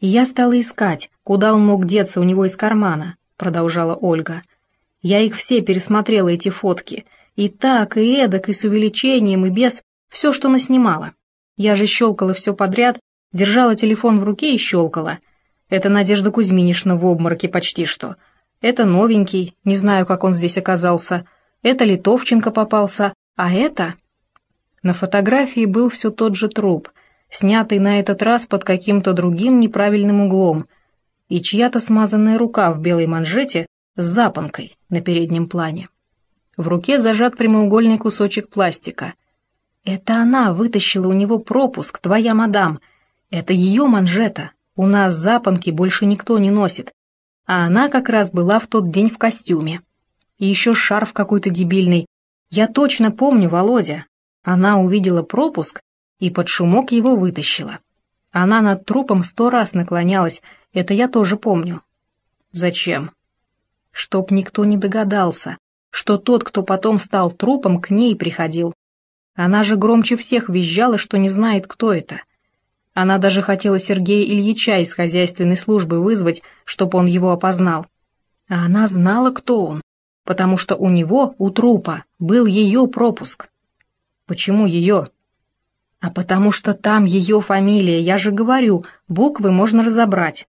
Я стала искать, куда он мог деться у него из кармана, продолжала Ольга. Я их все пересмотрела, эти фотки. И так, и эдак, и с увеличением, и без, все, что наснимала. Я же щелкала все подряд, держала телефон в руке и щелкала. Это Надежда Кузьминишна в обмороке почти что. Это новенький, не знаю, как он здесь оказался. Это Литовченко попался, а это... На фотографии был все тот же труп, снятый на этот раз под каким-то другим неправильным углом, и чья-то смазанная рука в белой манжете с запонкой на переднем плане. В руке зажат прямоугольный кусочек пластика. Это она вытащила у него пропуск, твоя мадам. Это ее манжета. У нас запонки больше никто не носит. А она как раз была в тот день в костюме. И еще шарф какой-то дебильный. Я точно помню, Володя. Она увидела пропуск и под шумок его вытащила. Она над трупом сто раз наклонялась, это я тоже помню. Зачем? Чтоб никто не догадался, что тот, кто потом стал трупом, к ней приходил. Она же громче всех визжала, что не знает, кто это. Она даже хотела Сергея Ильича из хозяйственной службы вызвать, чтобы он его опознал. А она знала, кто он, потому что у него, у трупа, был ее пропуск. Почему ее? А потому что там ее фамилия, я же говорю, буквы можно разобрать.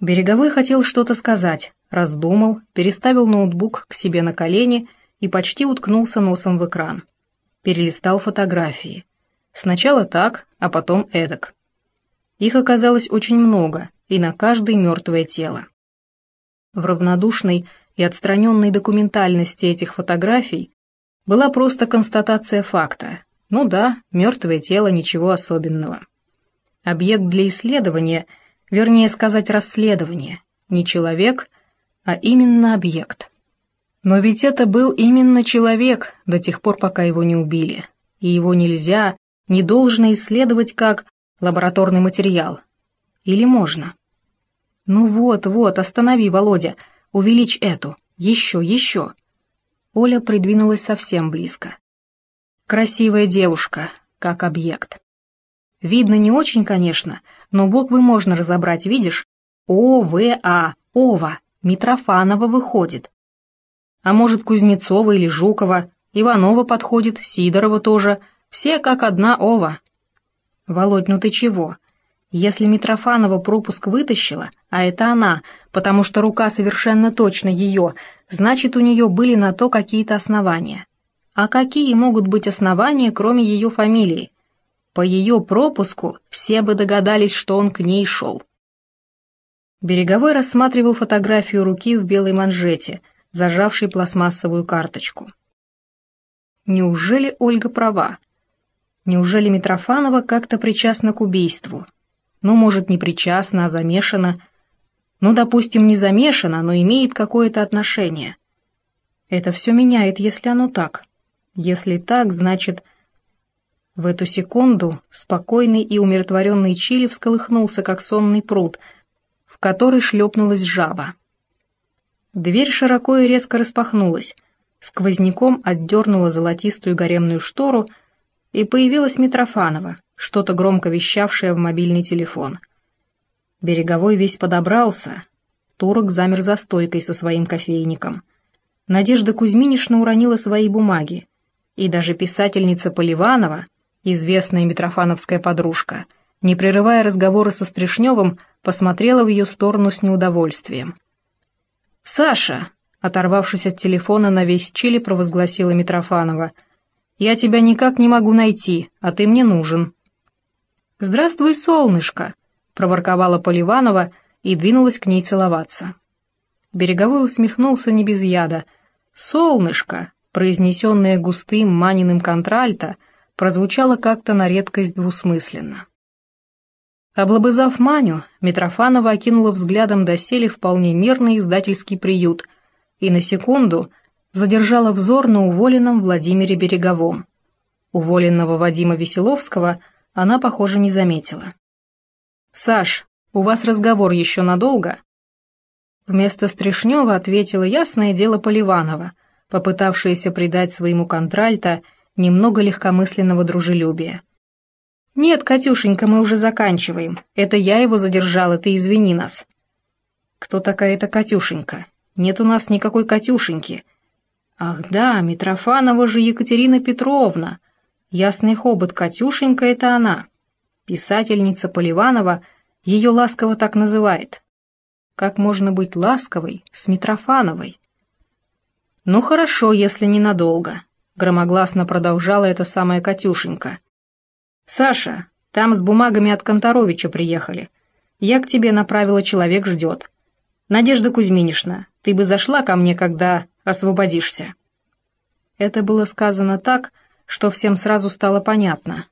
Береговой хотел что-то сказать, раздумал, переставил ноутбук к себе на колени и почти уткнулся носом в экран. Перелистал фотографии. Сначала так, а потом эдак. Их оказалось очень много, и на каждой мертвое тело. В равнодушной и отстраненной документальности этих фотографий была просто констатация факта. Ну да, мертвое тело, ничего особенного. Объект для исследования, вернее сказать расследования, не человек, а именно объект. Но ведь это был именно человек до тех пор, пока его не убили, и его нельзя, не должно исследовать как лабораторный материал. Или можно? Ну вот, вот, останови, Володя, увеличь эту, еще, еще. Оля придвинулась совсем близко. Красивая девушка, как объект. Видно не очень, конечно, но буквы можно разобрать, видишь? О-В-А, Ова, Митрофанова выходит. А может, Кузнецова или Жукова, Иванова подходит, Сидорова тоже, все как одна Ова. Володь, ну ты чего? Если Митрофанова пропуск вытащила, а это она, потому что рука совершенно точно ее, значит, у нее были на то какие-то основания. А какие могут быть основания, кроме ее фамилии? По ее пропуску все бы догадались, что он к ней шел. Береговой рассматривал фотографию руки в белой манжете, зажавшей пластмассовую карточку. Неужели Ольга права? Неужели Митрофанова как-то причастна к убийству? Ну, может, не причастна, а замешана – ну, допустим, не замешана, но имеет какое-то отношение. Это все меняет, если оно так. Если так, значит... В эту секунду спокойный и умиротворенный Чили всколыхнулся, как сонный пруд, в который шлепнулась жаба. Дверь широко и резко распахнулась, сквозняком отдернула золотистую гаремную штору, и появилась Митрофанова, что-то громко вещавшее в мобильный телефон. Береговой весь подобрался. Турок замер за стойкой со своим кофейником. Надежда Кузьминишна уронила свои бумаги. И даже писательница Поливанова, известная митрофановская подружка, не прерывая разговора со Стришневым, посмотрела в ее сторону с неудовольствием. «Саша!» — оторвавшись от телефона на весь Чили, провозгласила Митрофанова. «Я тебя никак не могу найти, а ты мне нужен». «Здравствуй, солнышко!» проворковала Поливанова и двинулась к ней целоваться. Береговой усмехнулся не без яда. «Солнышко!» Произнесенное густым маниным контральто, прозвучало как-то на редкость двусмысленно. Облобызав Маню, Митрофанова окинула взглядом доселе вполне мирный издательский приют и на секунду задержала взор на уволенном Владимире Береговом. Уволенного Вадима Веселовского она, похоже, не заметила. «Саш, у вас разговор еще надолго?» Вместо Стришнева ответила ясное дело Поливанова, попытавшаяся придать своему контральто немного легкомысленного дружелюбия. «Нет, Катюшенька, мы уже заканчиваем. Это я его задержала, ты извини нас». «Кто такая эта Катюшенька? Нет у нас никакой Катюшеньки». «Ах да, Митрофанова же Екатерина Петровна. Ясный хобот Катюшенька — это она. Писательница Поливанова ее ласково так называет. Как можно быть ласковой с Митрофановой?» «Ну хорошо, если ненадолго», — громогласно продолжала эта самая Катюшенька. «Саша, там с бумагами от Конторовича приехали. Я к тебе направила, человек ждет. Надежда Кузьминишна, ты бы зашла ко мне, когда освободишься». Это было сказано так, что всем сразу стало понятно.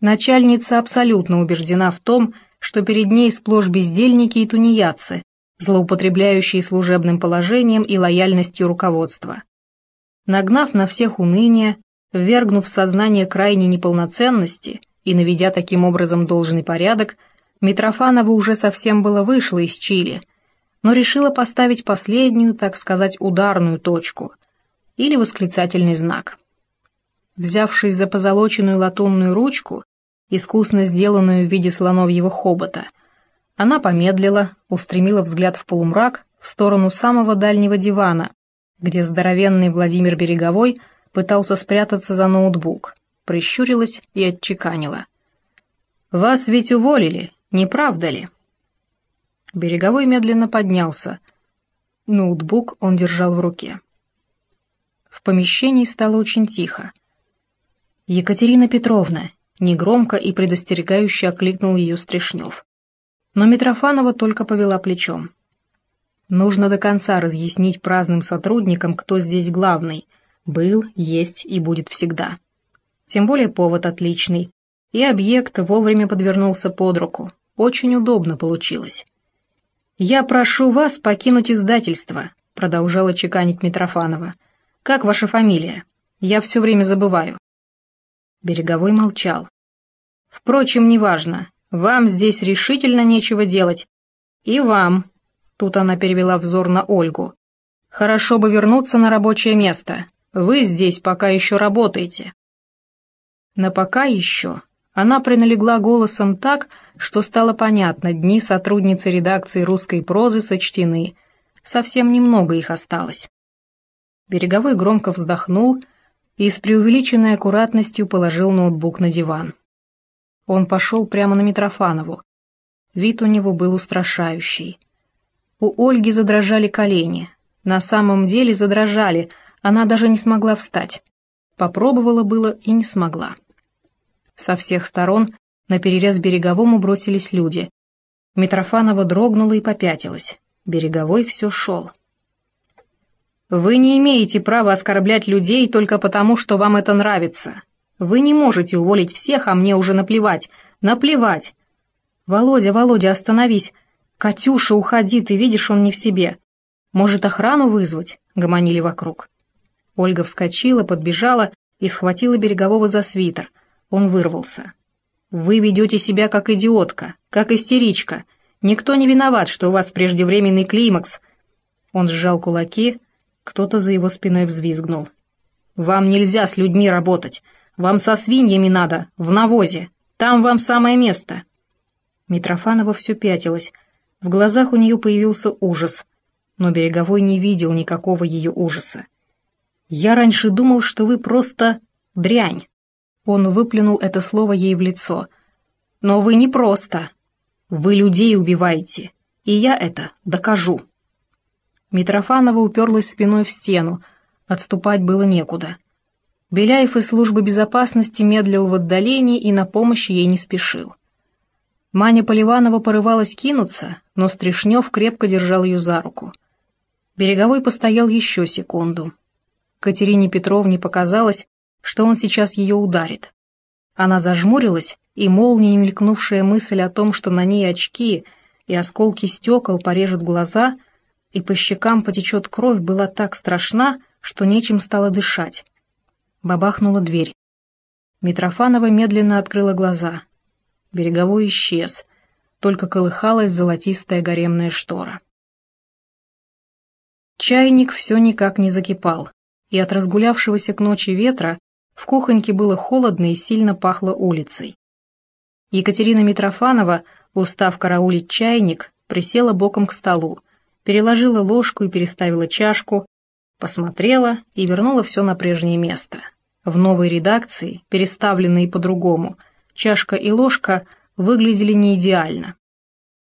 Начальница абсолютно убеждена в том, что перед ней сплошь бездельники и тунеядцы, злоупотребляющие служебным положением и лояльностью руководства. Нагнав на всех уныние, ввергнув в сознание крайней неполноценности – и, наведя таким образом должный порядок, Митрофанова уже совсем было вышла из Чили, но решила поставить последнюю, так сказать, ударную точку или восклицательный знак. Взявшись за позолоченную латунную ручку, искусно сделанную в виде слоновьего хобота, она помедлила, устремила взгляд в полумрак в сторону самого дальнего дивана, где здоровенный Владимир Береговой пытался спрятаться за ноутбук прищурилась и отчеканила. «Вас ведь уволили, не правда ли?» Береговой медленно поднялся. Ноутбук он держал в руке. В помещении стало очень тихо. «Екатерина Петровна», — негромко и предостерегающе окликнул ее Стришнев. Но Митрофанова только повела плечом. Нужно до конца разъяснить праздным сотрудникам, кто здесь главный. Был, есть и будет всегда тем более повод отличный. И объект вовремя подвернулся под руку. Очень удобно получилось. «Я прошу вас покинуть издательство», — продолжала чеканить Митрофанова. «Как ваша фамилия? Я все время забываю». Береговой молчал. «Впрочем, неважно. Вам здесь решительно нечего делать. И вам», — тут она перевела взор на Ольгу. «Хорошо бы вернуться на рабочее место. Вы здесь пока еще работаете». На пока еще она приналегла голосом так, что стало понятно, дни сотрудницы редакции русской прозы сочтены. Совсем немного их осталось. Береговой громко вздохнул и с преувеличенной аккуратностью положил ноутбук на диван. Он пошел прямо на Митрофанову. Вид у него был устрашающий. У Ольги задрожали колени. На самом деле задрожали, она даже не смогла встать. Попробовала было и не смогла. Со всех сторон на перерез береговому бросились люди. Митрофанова дрогнула и попятилась. Береговой все шел. «Вы не имеете права оскорблять людей только потому, что вам это нравится. Вы не можете уволить всех, а мне уже наплевать. Наплевать!» «Володя, Володя, остановись! Катюша, уходи, ты видишь, он не в себе. Может, охрану вызвать?» — гомонили вокруг. Ольга вскочила, подбежала и схватила Берегового за свитер. Он вырвался. «Вы ведете себя как идиотка, как истеричка. Никто не виноват, что у вас преждевременный климакс». Он сжал кулаки, кто-то за его спиной взвизгнул. «Вам нельзя с людьми работать. Вам со свиньями надо, в навозе. Там вам самое место». Митрофанова все пятилась. В глазах у нее появился ужас, но Береговой не видел никакого ее ужаса. «Я раньше думал, что вы просто дрянь». Он выплюнул это слово ей в лицо. «Но вы не просто. Вы людей убиваете, и я это докажу». Митрофанова уперлась спиной в стену. Отступать было некуда. Беляев из службы безопасности медлил в отдалении и на помощь ей не спешил. Маня Поливанова порывалась кинуться, но Стришнев крепко держал ее за руку. Береговой постоял еще секунду. Катерине Петровне показалось, что он сейчас ее ударит. Она зажмурилась, и молнией мелькнувшая мысль о том, что на ней очки и осколки стекол порежут глаза, и по щекам потечет кровь, была так страшна, что нечем стало дышать. Бабахнула дверь. Митрофанова медленно открыла глаза. Береговой исчез, только колыхалась золотистая гаремная штора. Чайник все никак не закипал и от разгулявшегося к ночи ветра в кухоньке было холодно и сильно пахло улицей. Екатерина Митрофанова, устав караулить чайник, присела боком к столу, переложила ложку и переставила чашку, посмотрела и вернула все на прежнее место. В новой редакции, переставленной по-другому, чашка и ложка выглядели не идеально.